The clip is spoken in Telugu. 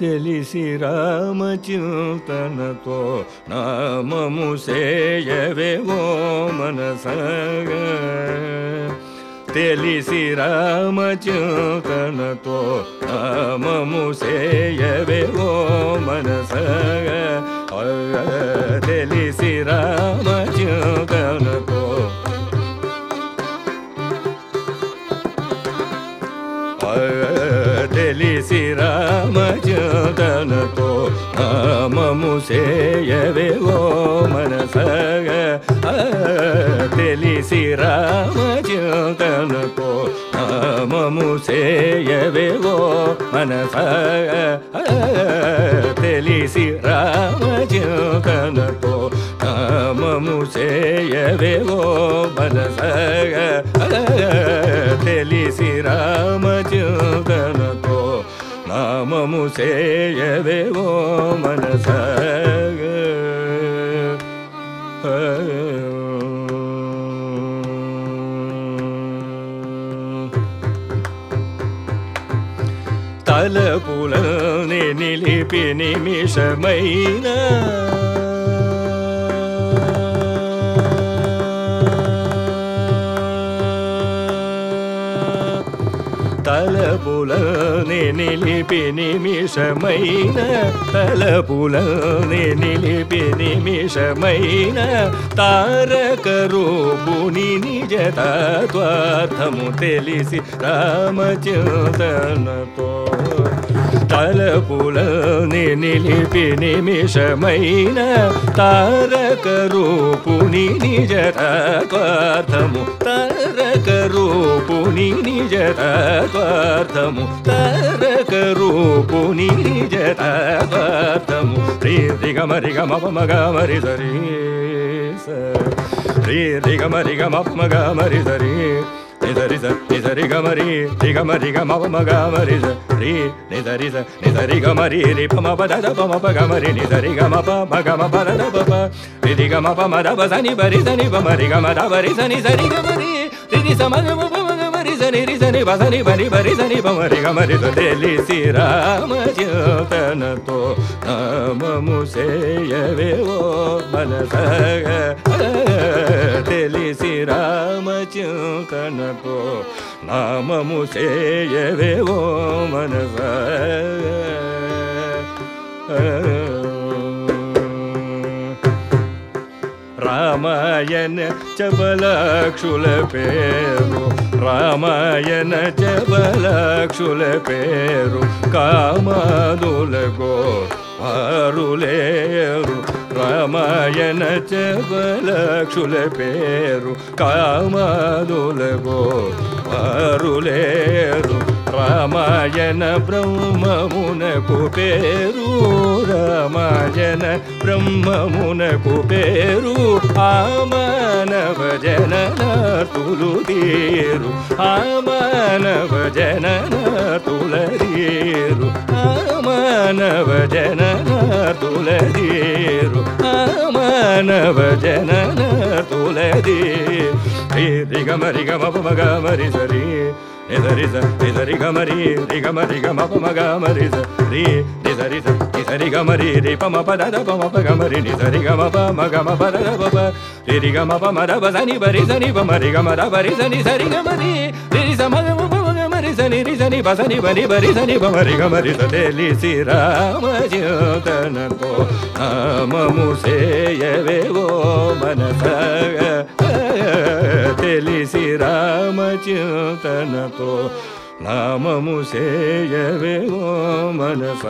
తెలిసి రామచింతనతో నామము సేయవే ఓ మనసగ. తెలిసి రామచింతనతో నామము సేయవే ఓ మనసగ. తెలిసి రామచింతన తెలిసి రామచందనతో నామము సేయవేవో మనసగ తెలిసి రామచందనతో నామము సేయవేవో మనసగ తెలిసి రామచందనతో నామము సేయవేవో మనసగ తెలిసి రామచందనతో నామము సేయవేవో మనసగ తలపులనే నిలిపి నిమిషమైన తలపులనే నిలిపి నిమిషమైన తలపులనే నిలిపి నిమిషమైన తారక రూపుని నిజ తత్వార్థము తెలిసి రామచందనతో తలపులని నిలిపి నిమిషమైన తారక రూపుని నిజ తత్వార్థము తారక రూపుని నిజ తత్వార్థము తారక రూపుని నిజ తత్వార్థము శ్రీ రిగమ రిగమ మగ మరి సరి శ్రీ రిగమ రిగమ మగ మరి సరి నిదరి స నిదరి గమరి రిగమరి గమ మగ మరి రి నిదరి స నిదరి గమరి రి పమ పద పమ ప గమరి నిదరి గమ ప మగ మ పద ప ప రి గమ ప మద ప సని బరి సని ప మరి గమ ద బరి సని సరి గమరి రి స మగ మ ప మగ మరి సని బని సని బమరి సని గమరి తెలిసి రామ చింతనతో నామము సేయవేవో ఓ మనసగ. తెలిసి రామ చింతనతో నామము సేయవే ఓ రామాయణ చబలక్షుల పేరు రామాయణ చబలక్షుల పేరు కామాదులగో వారులేరు రామాయణ చబలక్షుల పేరు కామాదులగో వారులేరు రామాయణ బ్రహ్మమునకు పేరు రామాయణ బ్రహ్మమునకు పేరు ఆమానవ మానవ జననాతులు తీరు ఆమానవ మానవ జననాతులరీరు ఆమానవ మానవ జననాతులరీరు ఆమానవ మానవ జననాతులరీరు రిగమ రిగమ మగ మరి సరి Riza riza riza riga mari riga mari ga ma pa ma ga ma riza ri riza riza riza riga mari ri pa ma pa da da pa ma pa ga ma ri riza riga ma pa ma ga ma pa da da pa pa. Ri riga ma pa ma da ba za ni ba riza ni pa ma riga ma da సని ప సని బని బరి సని ప గమరి స తెలిసి రామ చింతనతో నామము సేయవే ఓ మనసగ తెలిసి రామ నామము సేయవేవో మనస